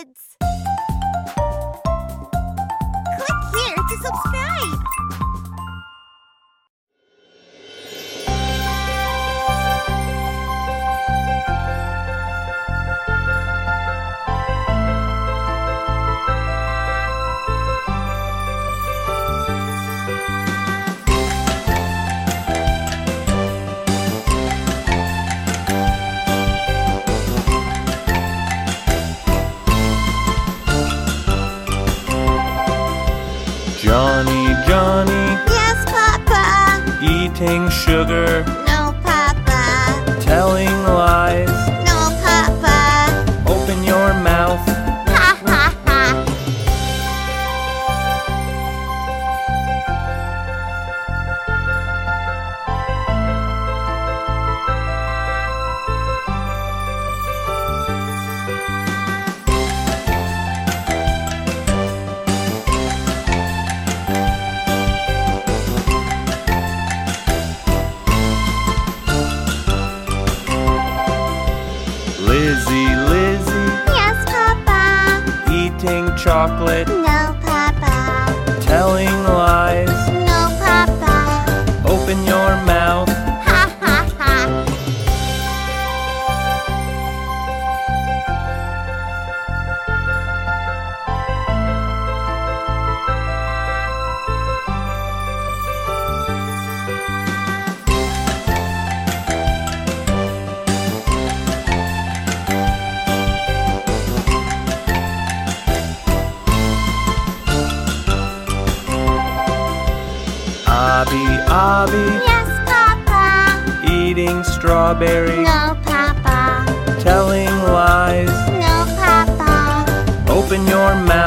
kids! Johnny, Johnny. Yes, Papa. Eating sugar. No, Papa. Telling chocolate. No. Abby, Abby. Yes, Papa. Eating strawberries. No, Papa. Telling lies. No, Papa. Open your mouth.